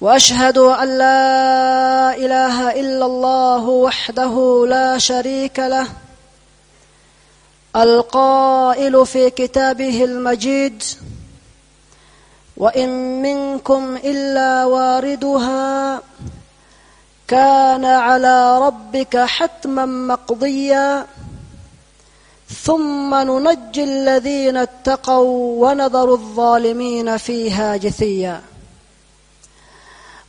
وأشهد أن لا إله إلا الله وحده لا شريك له القائل في كتابه المجيد وإن منكم إلا واردها كان على ربك حتما مقضيا ثم ننجي الذين اتقوا ونذر الظالمين فيها جثيا.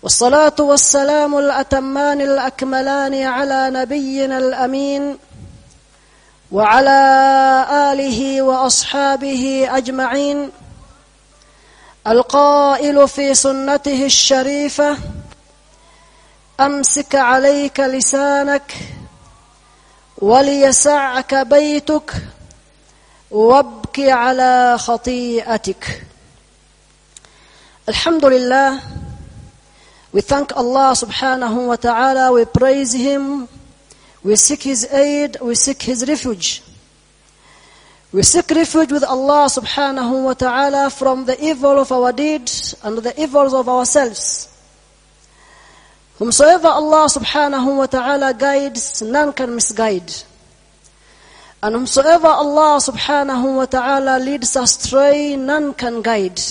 والصلاة والسلام الأتمان الأكملان على نبينا الأمين وعلى آله وأصحابه أجمعين. القائل في سنته الشريفة أمسك عليك لسانك وليسعك بيتك وابك على خطيئتك. الحمد لله We thank Allah subhanahu wa ta'ala, we praise Him, we seek His aid, we seek His refuge. We seek refuge with Allah subhanahu wa ta'ala from the evil of our deeds and the evils of ourselves. Whomsoever Allah subhanahu wa ta'ala guides, none can misguide. And whomsoever Allah subhanahu wa ta'ala leads astray, none can guide.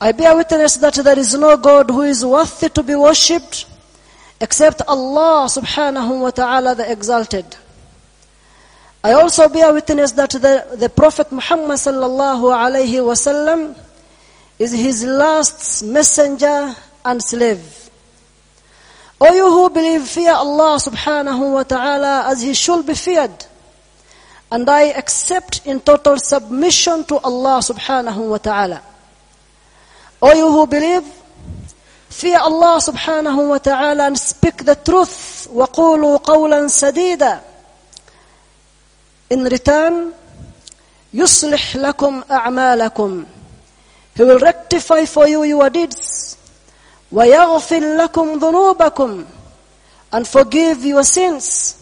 I bear witness that there is no God who is worthy to be worshipped except Allah subhanahu wa ta'ala the exalted. I also bear witness that the, the Prophet Muhammad sallallahu alayhi wasallam is his last messenger and slave. O you who believe, fear Allah subhanahu wa ta'ala as he should be feared. And I accept in total submission to Allah subhanahu wa ta'ala. O you who believe, fear Allah subhanahu wa ta'ala and speak the truth. وَقُولُوا قَوْلًا سَدِيدًا In return, يُصْلِحْ لَكُمْ أَعْمَالَكُمْ He will rectify for you your deeds. وَيَغْفِرْ لَكُمْ ذُنُوبَكُمْ And forgive your sins.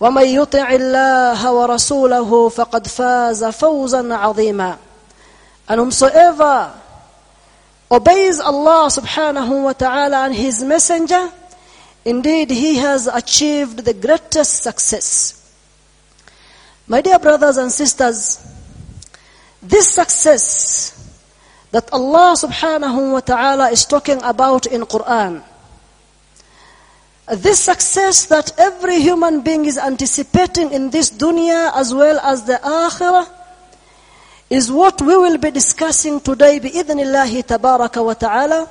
وَمَنْ يُطِعِ اللَّهَ وَرَسُولَهُ فَقَدْ فَازَ فَوْزًا عَظِيمًا And whomsoever obeys Allah subhanahu wa ta'ala and His Messenger, indeed he has achieved the greatest success. My dear brothers and sisters, this success that Allah subhanahu wa ta'ala is talking about in Quran, this success that every human being is anticipating in this dunya as well as the akhirah, is what we will be discussing today bi'idhnillahi tabaraka wa ta'ala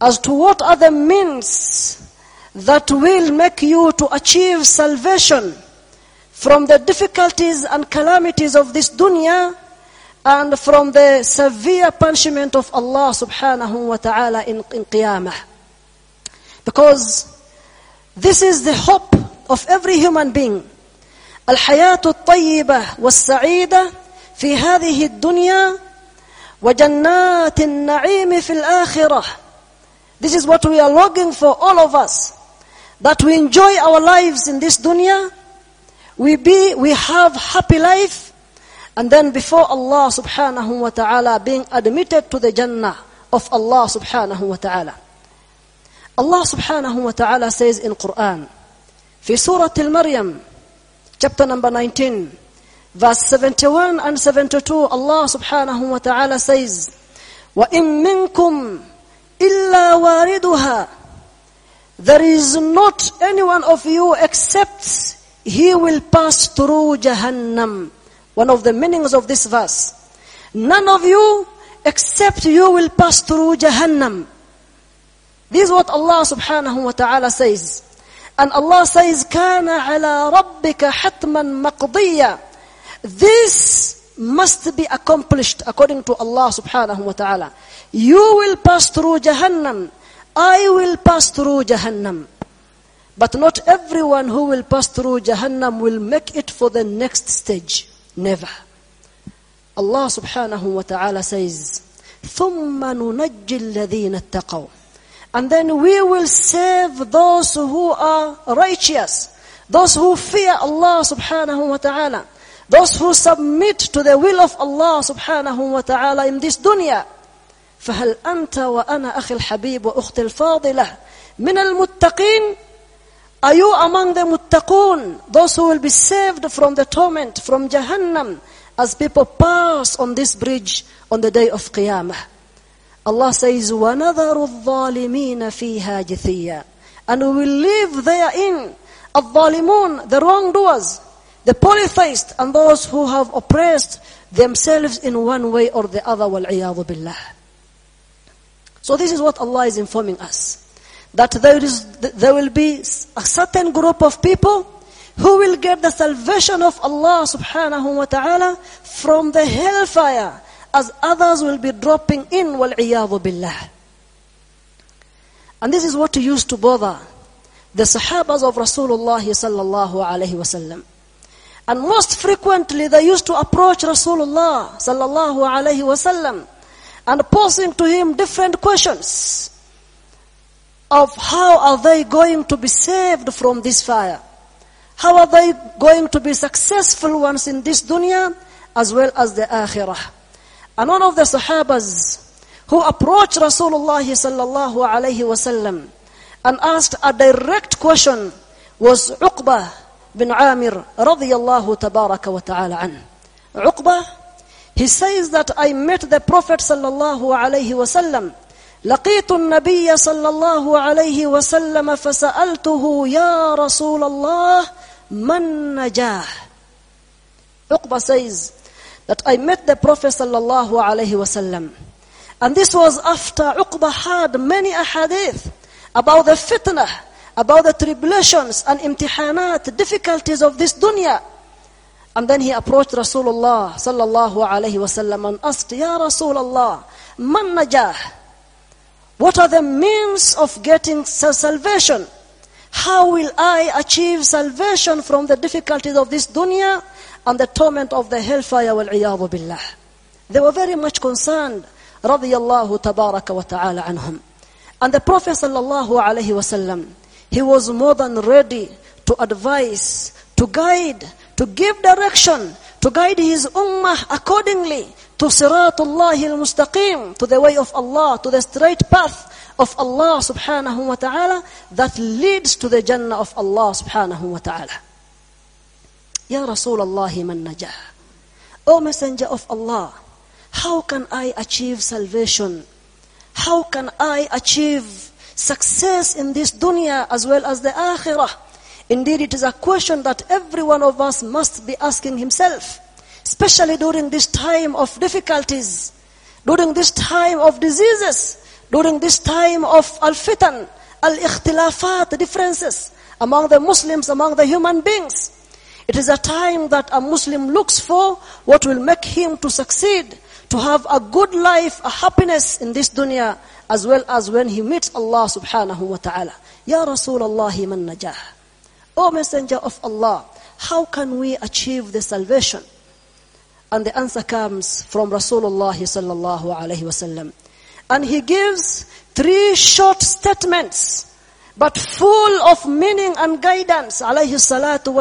as to what are the means that will make you to achieve salvation from the difficulties and calamities of this dunya and from the severe punishment of Allah subhanahu wa ta'ala in, in qiyamah. Because this is the hope of every human being. Al hayatu at-tayyibah was-sa'ida في هذه الدنيا وجنات النعيم في الآخرة This is what we are longing for all of us. That we enjoy our lives in this dunya. We be, we have happy life. And then before Allah subhanahu wa ta'ala being admitted to the Jannah of Allah subhanahu wa ta'ala. Allah subhanahu wa ta'ala says in Quran, في سورة المريم, chapter number 19, verse 71 and 72, Allah subhanahu wa ta'ala says, وَإِن مِّنكُمْ إِلَّا وَارِدُهَا There is not any one of you except he will pass through Jahannam. One of the meanings of this verse. None of you except you will pass through Jahannam. This is what Allah subhanahu wa ta'ala says. And Allah says, كَانَ عَلَى رَبِّكَ حَتْمًا مَقْضِيًّا This must be accomplished according to Allah subhanahu wa ta'ala. You will pass through Jahannam. I will pass through Jahannam. But not everyone who will pass through Jahannam will make it for the next stage. Never. Allah subhanahu wa ta'ala says, ثُمَّ نُنَجِّ الَّذِينَ اتَّقَوْا And then we will save those who are righteous, those who fear Allah subhanahu wa ta'ala, those who submit to the will of Allah subhanahu wa ta'ala in this dunya. فهل أنت وأنا أخي الحبيب وأختي الفاضلة من المتقين Are you among the muttaqun, those who will be saved from the torment, from Jahannam, as people pass on this bridge on the day of Qiyamah? Allah says, وَنَذَرُ الظَّالِمِينَ فِيهَا جِثِيًّا And we will live therein, الظالمون, the wrongdoers, the polytheists, and those who have oppressed themselves in one way or the other, وَالْعِيَاذُ بِاللَّهِ So this is what Allah is informing us that there is there will be a certain group of people who will get the salvation of Allah subhanahu wa ta'ala from the hellfire as others will be dropping in wal billah and this is what used to bother the sahabas of Rasulullah sallallahu alaihi wasallam and most frequently they used to approach Rasulullah sallallahu alaihi wasallam and posing to him different questions of how are they going to be saved from this fire. How are they going to be successful ones in this dunya as well as the akhirah. And one of the sahabas who approached Rasulullah sallallahu alayhi wasallam and asked a direct question was Uqbah bin Amir radiyallahu tabaraka wa ta'ala an. Uqbah, he says that I met the Prophet sallallahu alayhi wasallam لقيت النبي صلى الله عليه وسلم فسألته يا رسول الله من نجاه Uqba says that I met the Prophet صلى الله عليه وسلم and this was after Uqba had many ahadith about the fitnah about the tribulations and imtihanat, the difficulties of this dunya. And then he approached Rasulullah sallallahu alayhi wasallam and asked, Ya Rasulullah, man najah? What are the means of getting salvation? How will I achieve salvation from the difficulties of this dunya and the torment of the hellfire wal billah? They were very much concerned, radiyallahu tabaraka wa ta'ala anhum. And the Prophet sallallahu alayhi wasallam he was more than ready to advise, to guide, to give direction, to guide his ummah accordingly to Siratullah al-Mustaqim, to the way of Allah, to the straight path of Allah subhanahu wa ta'ala that leads to the Jannah of Allah subhanahu wa ta'ala. Ya Rasulullah man najah. O Messenger of Allah, how can I achieve salvation? How can I achieve success in this dunya as well as the akhirah? Indeed, it is a question that every one of us must be asking himself especially during this time of difficulties, during this time of diseases, during this time of al-fitan, al-ikhtilafat, differences among the Muslims, among the human beings. It is a time that a Muslim looks for what will make him to succeed, to have a good life, a happiness in this dunya, as well as when he meets Allah subhanahu wa ta'ala. Ya Rasulullah man najah. O Messenger of Allah, how can we achieve the salvation? And the answer comes from Rasulullah sallallahu alaihi wasallam. And he gives three short statements, but full of meaning and guidance. Alayhi salatu.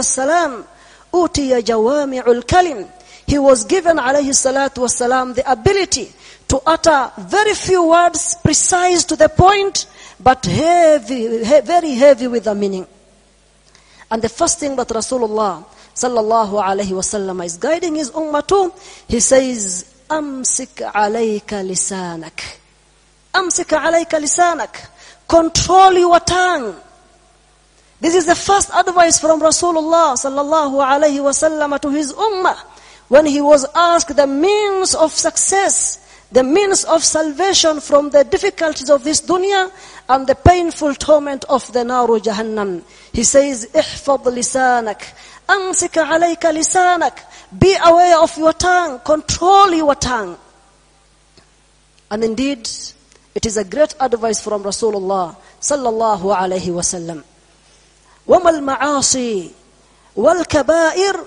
Utiya jawami'ul kalim he was given alayhi salatu wasalam the ability to utter very few words precise to the point but heavy he, very heavy with the meaning. And the first thing that rasulullah sallallahu alayhi wasallam is guiding his ummah to he says amsik alayka lisanak. Amsik alayka lisanak. Control your tongue. This is the first advice from rasulullah sallallahu alayhi wasallam to his ummah when he was asked the means of success, the means of salvation from the difficulties of this dunya and the painful torment of the naru jahannam. He says, احفظ لسانك أمسك عليك لسانك Be aware of your tongue. Control your tongue. And indeed, it is a great advice from Rasulullah sallallahu alayhi wasallam. وما المعاصي والكبائر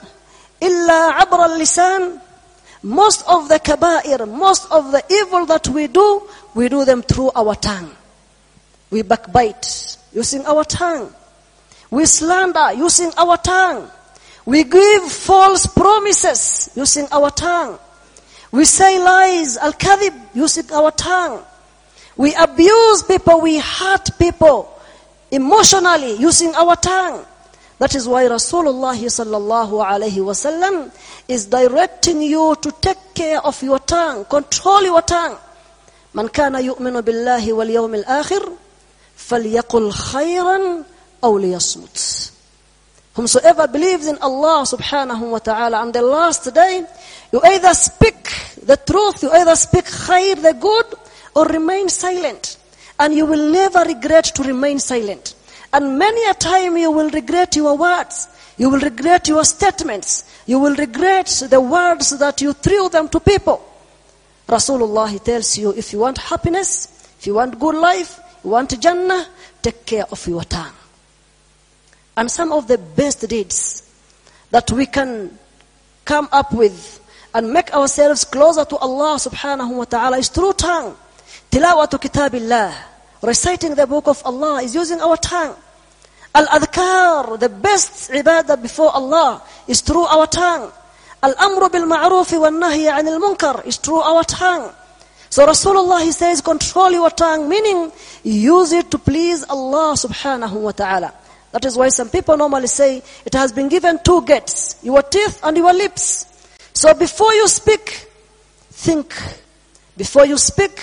illa abr al-lisan. Most of the kaba'ir, most of the evil that we do, we do them through our tongue. We backbite using our tongue. We slander using our tongue. We give false promises using our tongue. We say lies, al-kadhib, using our tongue. We abuse people, we hurt people emotionally using our tongue. That is why Rasulullah sallallahu alayhi wasallam is directing you to take care of your tongue, control your tongue. Man kana yu'minu billahi wal yawmil akhir falyaqul khayran aw liyasmut. Whomsoever believes in Allah subhanahu wa ta'ala on the last day, you either speak the truth, you either speak khair, the good, or remain silent. And you will never regret to remain silent. And many a time you will regret your words. You will regret your statements. You will regret the words that you threw them to people. Rasulullah tells you if you want happiness, if you want good life, you want Jannah, take care of your tongue. And some of the best deeds that we can come up with and make ourselves closer to Allah subhanahu wa ta'ala is through tongue. Tilawatu kitabillah. Reciting the book of Allah is using our tongue. Al-adhkar, the best ibadah before Allah is through our tongue. Al-amru bil ma'ruf wal nahy anil munkar is through our tongue. So Rasulullah he says control your tongue meaning use it to please Allah subhanahu wa ta'ala. That is why some people normally say it has been given two gates, your teeth and your lips. So before you speak, think. Before you speak,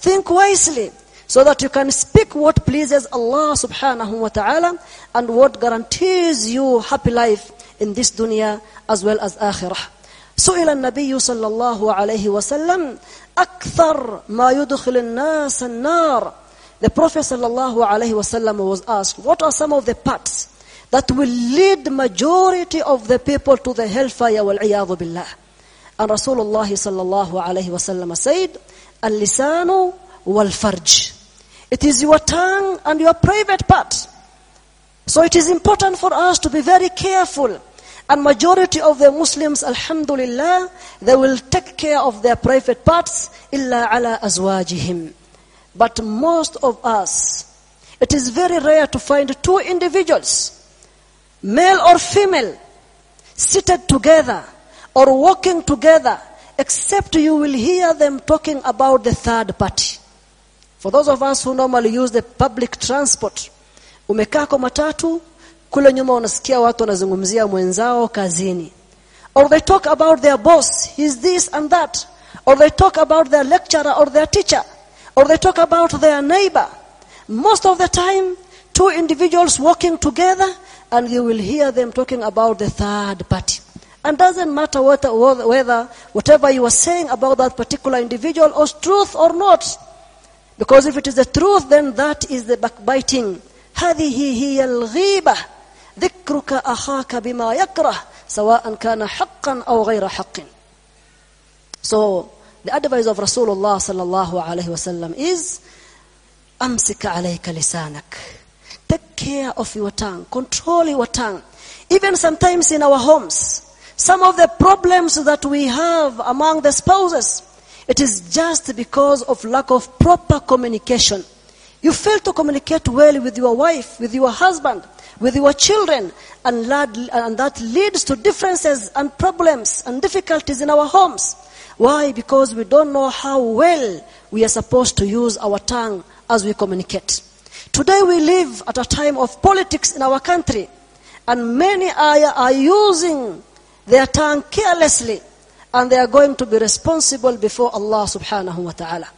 think wisely so that you can speak what pleases Allah subhanahu wa ta'ala and what guarantees you happy life in this dunya as well as akhirah. سئل النبي صلى الله عليه وسلم أكثر ما يدخل الناس النار The Prophet صلى الله عليه وسلم was asked, what are some of the parts that will lead majority of the people to the hellfire والعياذ بالله And Rasulullah صلى الله عليه وسلم said, اللسان والفرج it is your tongue and your private part. So it is important for us to be very careful. And majority of the Muslims, alhamdulillah, they will take care of their private parts, illa ala azwajihim. But most of us, it is very rare to find two individuals, male or female, seated together or walking together, except you will hear them talking about the third party. For those of us who normally use the public transport, umekaa kwa matatu, kule nyuma unasikia watu wanazungumzia mwenzao kazini. Or they talk about their boss, he's this and that. Or they talk about their lecturer or their teacher. Or they talk about their neighbor. Most of the time, two individuals walking together and you will hear them talking about the third party. And doesn't matter whether, whether whatever you are saying about that particular individual is truth or not. Because if it is the truth, then that is the backbiting. هذه هي الغيبة ذكرك أخاك بما يكره سواء كان حقا أو غير حق. So the advice of Rasulullah sallallahu alayhi wasallam is أمسك عليك لسانك. Take care of your tongue. Control your tongue. Even sometimes in our homes, some of the problems that we have among the spouses, it is just because of lack of proper communication. You fail to communicate well with your wife, with your husband, with your children, and that leads to differences and problems and difficulties in our homes. Why? Because we don't know how well we are supposed to use our tongue as we communicate. Today we live at a time of politics in our country, and many are, are using their tongue carelessly and they are going to be responsible before Allah subhanahu wa ta'ala.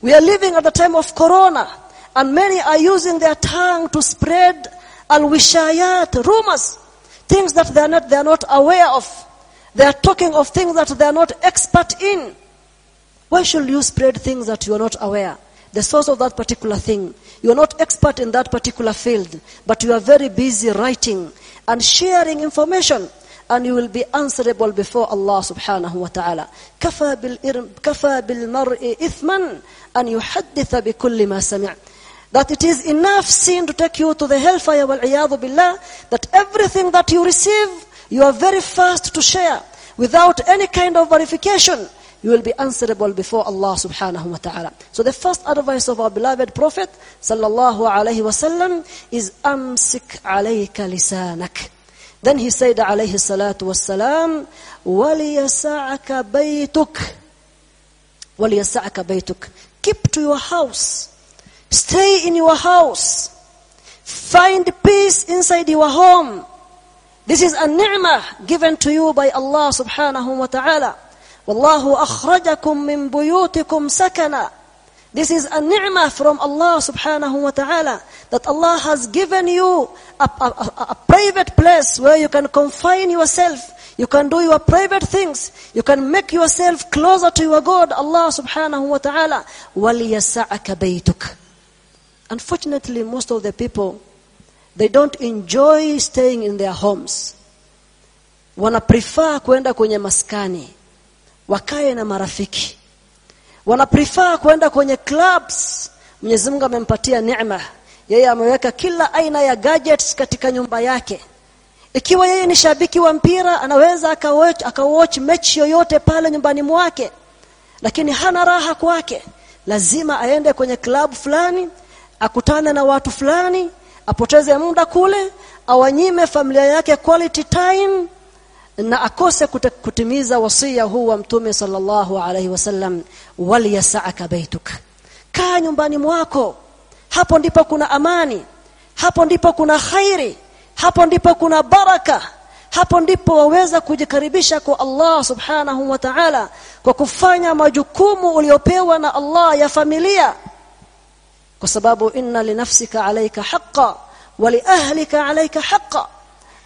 We are living at the time of corona and many are using their tongue to spread al-wishayat, rumors, things that they are not, they are not aware of. They are talking of things that they are not expert in. Why should you spread things that you are not aware? The source of that particular thing. You are not expert in that particular field, but you are very busy writing and sharing information and you will be answerable before Allah subhanahu wa ta'ala. كفى بالمرء إثما أن يحدث بكل ما سمع. that it is enough sin to take you to the hellfire wal billah that everything that you receive you are very fast to share without any kind of verification you will be answerable before Allah subhanahu wa ta'ala so the first advice of our beloved prophet sallallahu alayhi wasallam is amsik alayka lisanak then he said alayhi salatu wassalam waliyasa'aka baytuk. Waliyasa'aka baytuk. Keep to your house. Stay in your house. Find peace inside your home. This is a ni'mah given to you by Allah subhanahu wa ta'ala. Wallahu akhrajakum min buyutikum sakana this is a ni'mah from Allah subhanahu wa ta'ala that Allah has given you a, a, a, a private place where you can confine yourself you can do your private things. You can make yourself closer to your God, Allah subhanahu wa ta'ala. وَلِيَسَعَكَ بَيْتُكَ Unfortunately, most of the people, they don't enjoy staying in their homes. Wana prefer kwenda kwenye maskani. Wakae na marafiki. Wana prefer kwenda kwenye clubs. Mwenyezi Mungu amempatia neema. Yeye ameweka kila aina ya gadgets katika nyumba yake. Ikiwa yeye ni shabiki wa mpira anaweza akawatch akawatch mechi yoyote pale nyumbani mwake. Lakini hana raha kwake. Lazima aende kwenye club fulani, akutane na watu fulani, apoteze muda kule, awanyime familia yake quality time na akose kutimiza wasia huu wa mtume sallallahu alaihi wasallam waliyasaka baituk kaa nyumbani mwako hapo ndipo kuna amani hapo ndipo kuna khairi hapo ndipo kuna baraka hapo ndipo waweza kujikaribisha kwa Allah subhanahu wa ta'ala kwa kufanya majukumu uliopewa na Allah ya familia kwa sababu inna linafsika alayka haqqan wa liahlika alayka haqqan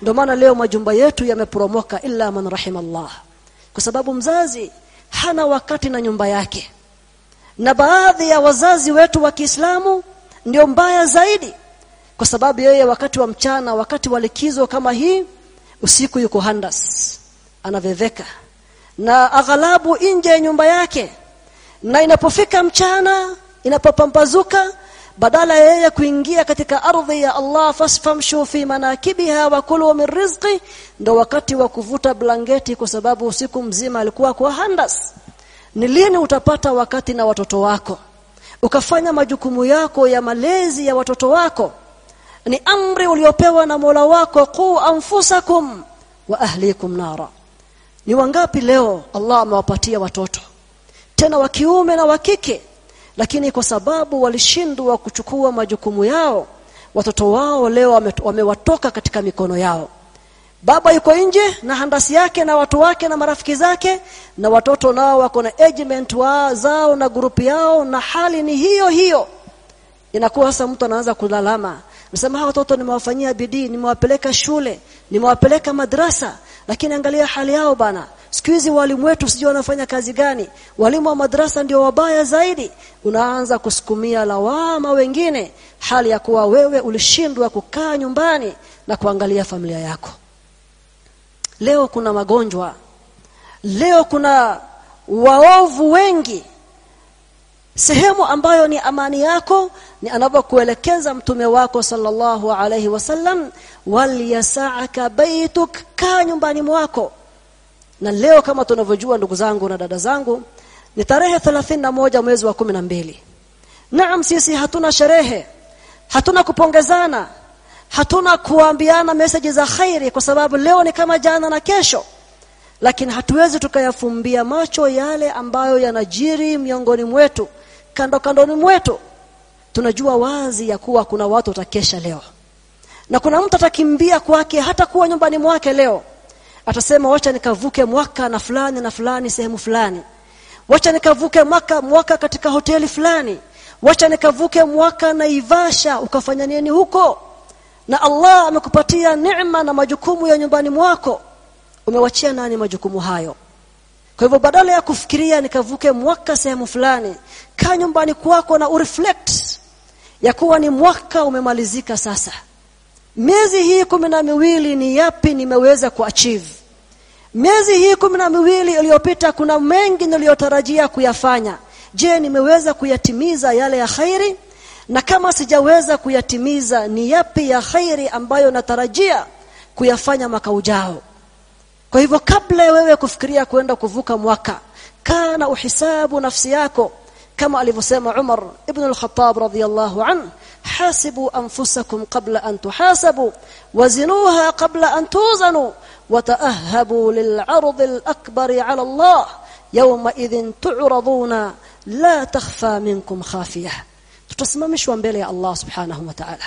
ndio maana leo majumba yetu yameporomoka illa man rahimallah. Kwa sababu mzazi hana wakati na nyumba yake. Na baadhi ya wazazi wetu wa Kiislamu ndio mbaya zaidi. Kwa sababu yeye wakati wa mchana wakati wa likizo kama hii usiku yuko handas anaveveka. Na aghalabu nje ya nyumba yake. Na inapofika mchana inapopambazuka badala yeye kuingia katika ardhi ya Allah fasfamshu fi manakibiha wa kulu min rizqi ndo wakati wa kuvuta blanketi kwa sababu usiku mzima alikuwa kwa handas. Ni lini utapata wakati na watoto wako? Ukafanya majukumu yako ya malezi ya watoto wako? Ni amri uliopewa na Mola wako qu anfusakum wa ahlikum nara. Ni wangapi leo Allah amewapatia watoto? Tena wa kiume na wa kike lakini kwa sababu walishindwa kuchukua majukumu yao watoto wao leo wamewatoka katika mikono yao. Baba yuko nje na handasi yake na watu wake na marafiki zake na watoto nao wako na agent wa zao na grupu yao na hali ni hiyo hiyo. Inakuwa sasa mtu anaanza kulalama. Nasema hawa watoto nimewafanyia bidii nimewapeleka shule nimewapeleka madrasa lakini angalia hali yao bana siku hizi walimu wetu sijui wanafanya kazi gani. Walimu wa madrasa ndio wabaya zaidi. Unaanza kusukumia lawama wengine. Hali ya kuwa wewe ulishindwa kukaa nyumbani na kuangalia familia yako. Leo kuna magonjwa. Leo kuna waovu wengi. Sehemu ambayo ni amani yako ni anapokuelekeza mtume wako sallallahu alayhi wasallam wal walyasaaka baituk kaa nyumbani mwako na leo kama tunavyojua ndugu zangu na dada zangu ni tarehe 31 mwezi wa 12 naam sisi hatuna sherehe hatuna kupongezana hatuna kuambiana message za khairi kwa sababu leo ni kama jana na kesho. Lakini hatuwezi tukayafumbia macho yale ambayo yanajiri miongoni mwetu kando kandoni mwetu. Tunajua wazi ya kuwa kuna watu watakesha leo. Na kuna mtu atakimbia kwake hata kuwa nyumbani mwake leo atasema wacha nikavuke mwaka na fulani na fulani sehemu fulani. Wacha nikavuke mwaka mwaka katika hoteli fulani. Wacha nikavuke mwaka na Ivasha ukafanya nini huko? Na Allah amekupatia neema na majukumu ya nyumbani mwako. Umewachia nani majukumu hayo? Kwa hivyo badala ya kufikiria nikavuke mwaka sehemu fulani kaa nyumbani kwako na ureflect ya kuwa ni mwaka umemalizika sasa. Miezi hii kumi na miwili ni yapi nimeweza kuachieve miezi hii kumi na miwili iliyopita kuna mengi niliyotarajia kuyafanya. Je nimeweza kuyatimiza yale ya khairi? Na kama sijaweza kuyatimiza ni yapi ya khairi ambayo natarajia kuyafanya mwaka ujao? Kwa hivyo kabla wewe kufikiria kwenda kuvuka mwaka kana uhisabu nafsi yako. Kama alivyosema Umar ibn al-Khattab radhiyallahu an hasibu anfusakum qabla an tuhasabu wazinuha qabla an tuzanu وتأهبوا للعرض الأكبر على الله يومئذ تعرضون لا تخفى منكم خافية. تتصممش ومبيل يا الله سبحانه وتعالى.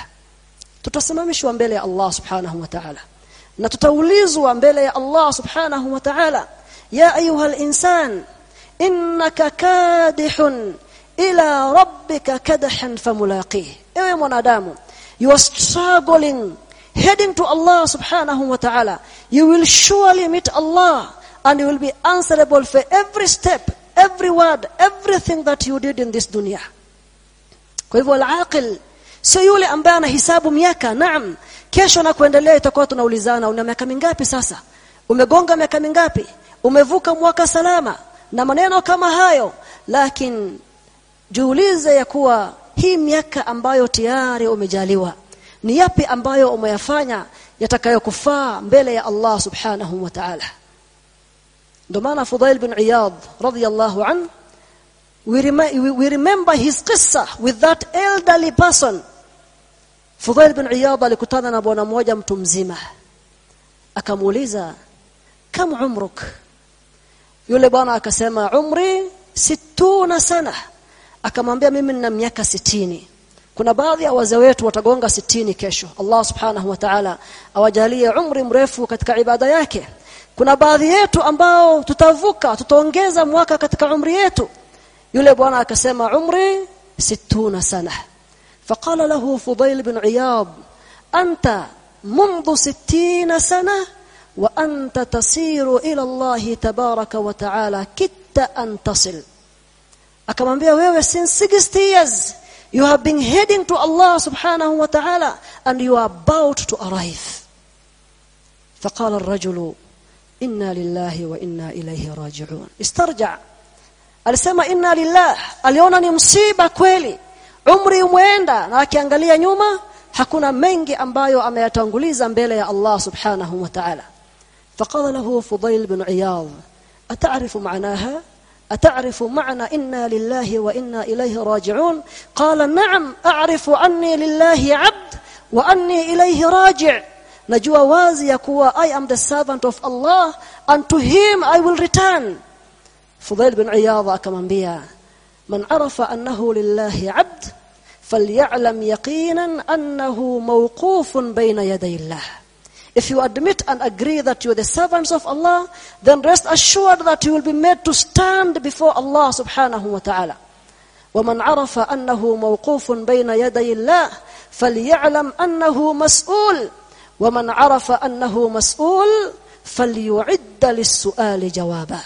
تتصممش ومبيل يا الله سبحانه وتعالى. نتتوليز ومبيل الله سبحانه وتعالى. يا أيها الإنسان إنك كادح إلى ربك كدحا فملاقيه. إيه منادام؟ You are struggling heading to Allah subhanahu wa ta'ala. You will surely meet Allah and you will be answerable for every step every word everything that you did in this dunya. Kwa hivyo al-aqil sio yule ambaye anahesabu miaka naam. Kesho na kuendelea itakuwa tunaulizana una miaka mingapi sasa? Umegonga miaka mingapi? Umevuka mwaka salama? Na maneno kama hayo. Lakini jiulize ya kuwa hii miaka ambayo tayari umejaliwa ni yapi ambayo umeyafanya yatakayokufaa mbele ya Allah subhanahu wa ta'ala ndio maana Fudail bin Iyad radhiyallahu an we, rem we remember his qissa with that elderly person Fudail bin Iyad alikutana na bwana mmoja mtu mzima akamuuliza kam umruk yule bwana akasema umri situna sana akamwambia mimi nina miaka sitini kuna baadhi ya wazee wetu watagonga sitini kesho Allah subhanahu wa ta'ala awajalie umri mrefu katika ibada yake kuna baadhi yetu ambao tutavuka tutaongeza mwaka katika umri yetu yule bwana akasema umri situna sana فقال له فضيل بن عياض أنت منذ ستين سنة وأنت تسير إلى الله تبارك وتعالى كدت أن تصل akamwambia wewe since 60 years you have been heading to Allah subhanahu wa ta'ala and you are about to arrive فقال الرجل إنا لله وإنا إليه راجعون استرجع alisema inna lillah aliona ni msiba kweli umri umeenda na akiangalia nyuma hakuna mengi ambayo ameyatanguliza mbele ya Allah subhanahu wa ta'ala فقال له فضيل بن عياض أتعرف معناها أتعرف معنى إنا لله وإنا إليه راجعون؟ قال نعم أعرف أني لله عبد وأني إليه راجع. نجوى وازي يكوى I am the servant of Allah and to him I will return. فضيل بن عياض كمنبيا من عرف أنه لله عبد فليعلم يقينا أنه موقوف بين يدي الله. If you admit and agree that you are the servants of Allah, then rest assured that you will be made to stand before Allah subhanahu wa ta'ala. ومن عرف أنه موقوف بين يدي الله فليعلم أنه مسؤول ومن عرف أنه مسؤول فليعد للسؤال جوابا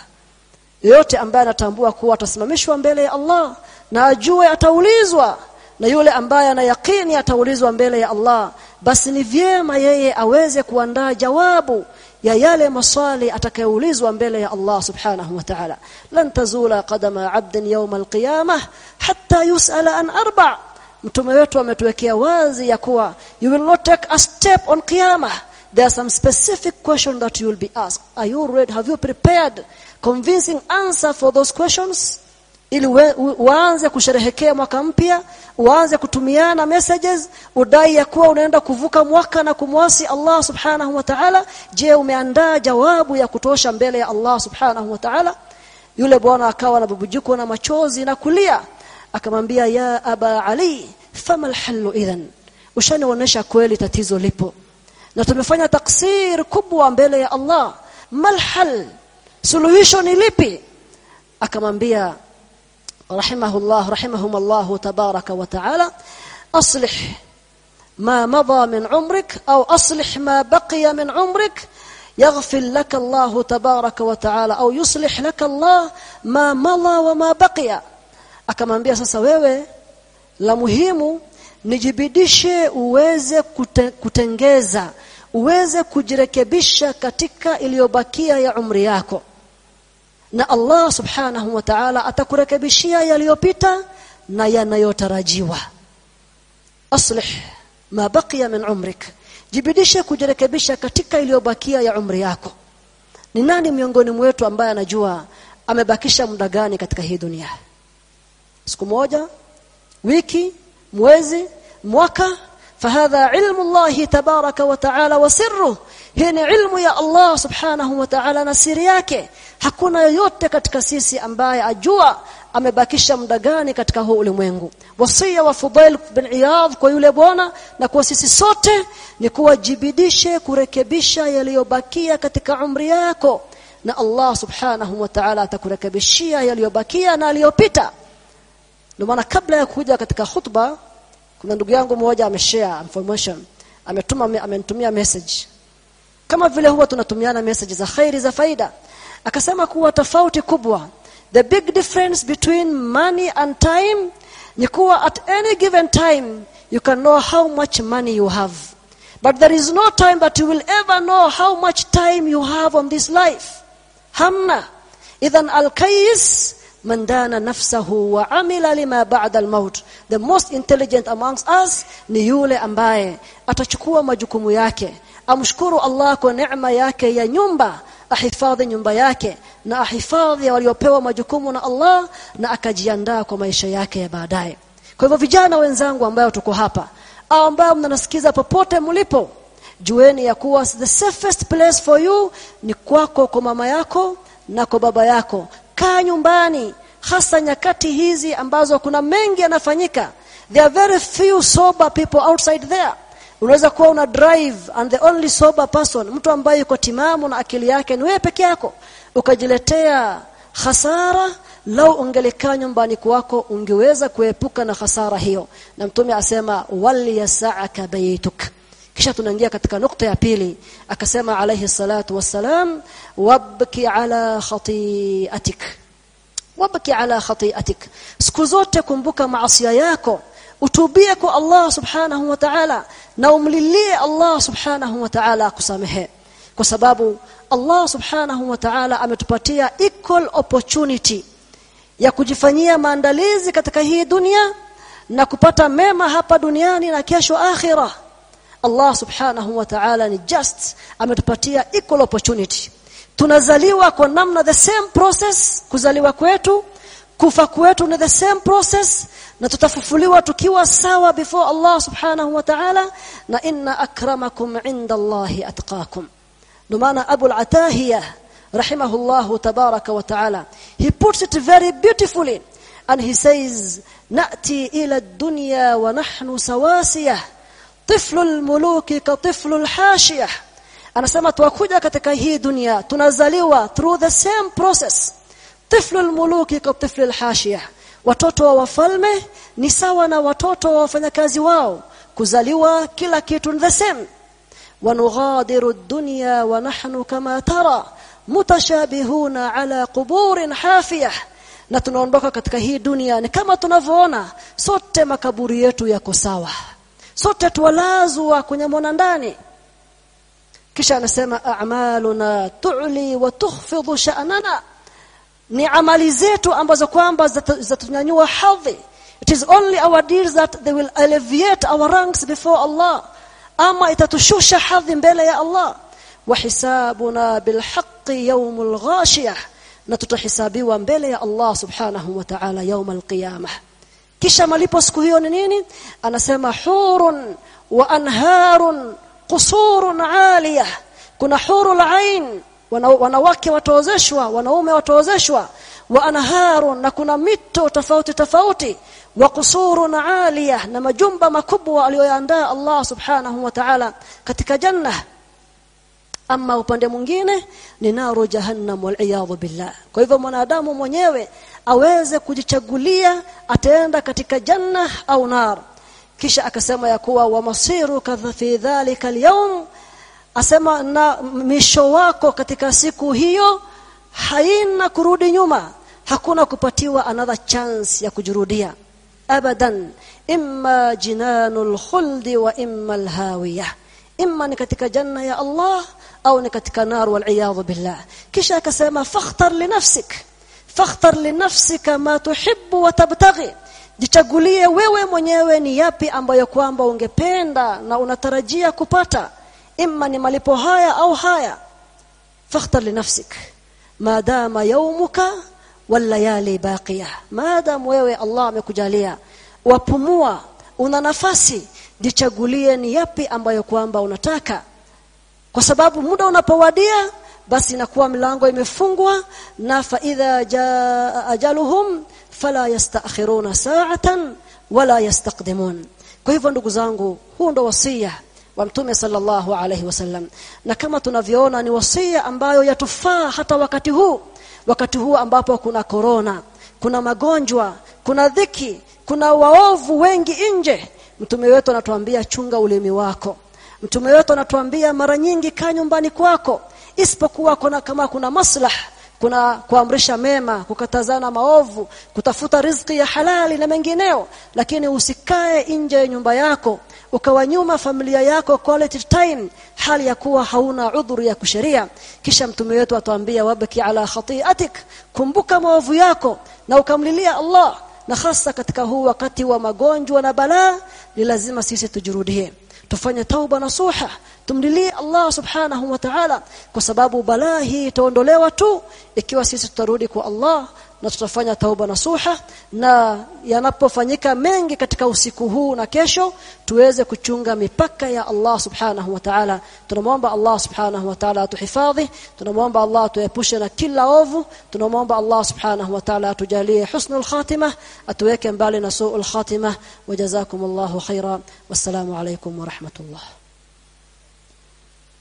yote ambaye anatambua kuwa atasimamishwa mbele ya Allah na ajue ataulizwa na yule ambaye ana yakini ataulizwa mbele ya Allah basi ni vyema yeye aweze kuandaa jawabu ya yale maswali atakayoulizwa mbele ya Allah subhanahu wa ta'ala lan tazula qadama 'abdin yawm al-qiyamah hatta yus'ala an arba' mtume wetu ametuwekea wazi ya kuwa you will not take a step on qiyamah there are some specific questions that you will be asked are you ready have you prepared convincing answer for those questions ili uanze kusherehekea mwaka mpya uanze kutumiana messages udai ya kuwa unaenda kuvuka mwaka na kumwasi Allah subhanahu wa ta'ala. Je umeandaa jawabu ya kutosha mbele ya Allah subhanahu wa ta'ala? Yule bwana akawa na bubujiko na machozi na kulia. Akamwambia ya aba ali fama alhalu idhan? Ushanionyesha kweli tatizo lipo. Na tumefanya taksir kubwa mbele ya Allah. Malhal suluhisho ni lipi? Akamwambia رحمه الله رحمهم الله تبارك وتعالى أصلح ما مضى من عمرك أو أصلح ما بقي من عمرك يغفر لك الله تبارك وتعالى أو يصلح لك الله ما مضى وما بقي. wewe la muhimu nijibidishe uweze kute, kutengeza uweze kujirekebisha katika iliyobakia ya umri yako na Allah subhanahu wa ta'ala atakurekebishia yaliyopita na yanayotarajiwa aslih ma baqiya min umrik jibidishe kujirekebisha katika iliyobakia ya umri yako ni nani miongoni mwetu ambaye anajua amebakisha muda gani katika hii dunia siku moja wiki mwezi mwaka fahadha ilmu Allah tabaraka wa taala wa sirru hii ni ilmu ya Allah subhanahu wa ta'ala na siri yake. Hakuna yoyote katika sisi ambaye ajua amebakisha muda gani katika huu ulimwengu. Wasia wa Fudail bin Iyadh kwa yule bwana na kwa sisi sote ni kuwajibidishe kurekebisha yaliyobakia katika umri yako. Na Allah subhanahu wa ta'ala atakurekebishia yaliyobakia na aliyopita ndio maana kabla ya kuja katika khutba kuna ndugu yangu mmoja ameshare information. Ametuma amenitumia message kama vile huwa tunatumiana message za khairi za faida. Akasema kuwa tofauti kubwa the big difference between money and time ni kuwa at any given time you can know how much money you have. But there is no time that you will ever know how much time you have on this life. Hamna. Idhan al-kayis man dana nafsahu wa amila lima ba'da al-maut. The most intelligent amongst us ni yule ambaye atachukua majukumu yake amshukuru Allah kwa neema yake ya nyumba ahifadhi nyumba yake na ahifadhi waliopewa majukumu na Allah na akajiandaa kwa maisha yake ya baadaye. Kwa hivyo vijana wenzangu ambao tuko hapa au ambao mnanisikiza popote mlipo jueni ya kuwa the safest place for you ni kwako kwa mama yako na kwa baba yako. Kaa nyumbani hasa nyakati hizi ambazo kuna mengi yanafanyika. There are very few sober people outside there unaweza kuwa una drive and the only sober person mtu ambaye yuko timamu na akili yake ni wewe peke yako ukajiletea hasara lau ungelikaa nyumbani kwako ungeweza kuepuka na hasara hiyo. Na mtume asema wali yasaaka baituk kisha tunaingia katika nukta ya pili akasema alayhi salatu wassalam wabki ala khati'atik. Wabki ala khati'atik. Siku zote kumbuka maasi yako utubie kwa Allah subhanahu wa ta'ala na umlilie Allah subhanahu wa ta'ala kusamehe kwa sababu Allah subhanahu wa ta'ala ametupatia equal opportunity ya kujifanyia maandalizi katika hii dunia na kupata mema hapa duniani na kesho akhira Allah subhanahu wa ta'ala ni just ametupatia equal opportunity. Tunazaliwa kwa namna the same process kuzaliwa kwetu kufa kwetu ni the same process na tutafufuliwa tukiwa sawa before Allah subhanahu wa ta'ala na inna akramakum inda Allahi atqakum ndio maana Abu al-Atahiyah rahimahullah tabaraka wa ta'ala he puts it very beautifully and he says na'ti ila ad-dunya wa nahnu sawasiyah طفل الملوك كطفل الحاشيه anasema tuwakuja katika hii dunia tunazaliwa through the same process طفل الملوك كطفل الحاشيه watoto wa wafalme ni sawa na watoto wa wafanyakazi wao kuzaliwa kila kitu the same. Wanughadiru ad-dunya wa nahnu kama tara mutashabihuna ala quburin hafiyah. Na tunaondoka katika hii dunia ni kama tunavyoona sote makaburi yetu yako sawa. Sote tuwalazwa kwenye mwana ndani kisha anasema a'maluna tu'li wa tukhfidu sha'nana ni amali zetu ambazo kwamba zitatunyanyua hadhi. It is only our deeds that they will elevate our ranks before Allah. Ama itatushusha hadhi mbele ya Allah. Wa hisabuna bilhaqqi yawmul ghashiyah. Na tutahisabiwa mbele ya Allah subhanahu wa ta'ala yawmal qiyamah. Kisha malipo siku hiyo ni nini? Anasema hurun wa anharun qusurun aliyah. Kuna hurul ain wanawake wataozeshwa wanaume wataozeshwa wa anaharu na kuna mito tofauti tofauti wa qusurun aliyah na majumba makubwa aliyoyaandaa Allah subhanahu wa ta'ala katika janna. Ama upande mwingine ni naru jahannam wal billah. Kwa hivyo mwanadamu mwenyewe aweze kujichagulia ataenda katika janna au nar. Kisha akasema ya kuwa wa masiru kadha fi dhalika al asema na misho wako katika siku hiyo haina kurudi nyuma. Hakuna kupatiwa another chance ya kujurudia abadan imma jinanul khuldi wa imma alhawiyah. Imma ni katika janna ya Allah au ni katika nar wal billah. Kisha akasema fakhtar li nafsik. Fakhtar li nafsika ma tuhibbu wa tabtaghi. Jichagulie wewe mwenyewe ni yapi ambayo kwamba ungependa na unatarajia kupata imma ni malipo haya au haya fakhtar li nafsik madama yawmuka walayali baqiya madam wewe Allah amekujalia wapumua una nafasi jichagulie ni yapi ambayo kwamba unataka kwa sababu muda unapowadia basi inakuwa milango imefungwa na fa idha jaa ajaluhum fala yastakhiruna sa'atan wala yastaqdimun. kwa hivyo ndugu zangu huu ndo wasia wa mtume sallallahu alayhi wasallam. Na kama tunavyoona ni wasia ambayo yatufaa hata wakati huu. Wakati huu ambapo kuna korona kuna magonjwa kuna dhiki kuna waovu wengi nje. Mtume wetu anatuambia chunga ulimi wako. Mtume wetu anatuambia mara nyingi kaa nyumbani kwako. Isipokuwa kuna kama kuna maslah kuna kuamrisha mema kukatazana maovu kutafuta riziki ya halali na mengineo. Lakini usikae nje nyumba yako ukawanyuma familia yako quality time hali ya kuwa hauna udhuru ya kusheria kisha mtume wetu atuambia wabaki ala khati'atik kumbuka maovu yako na ukamlilia Allah. Na hasa katika huu wakati wa magonjwa na balaa ni lazima sisi tujurudie tufanye tauba nasuha tumlilie Allah subhanahu wa ta'ala. Kwa sababu balaa hii itaondolewa tu ikiwa sisi tutarudi kwa Allah na tutafanya tauba nasuha na yanapofanyika mengi katika usiku huu na kesho tuweze kuchunga mipaka ya Allah subhanahu wa ta'ala. Tunamwomba Allah subhanahu wa ta'ala atuhifadhi tunamwomba Allah atuepushe na kila ovu tunamwomba Allah subhanahu wa ta'ala atujalie husnul khatimah atuweke mbali na suul khatimah. Wajazakumullahu khaira wassalamu alaykum wa rahmatullah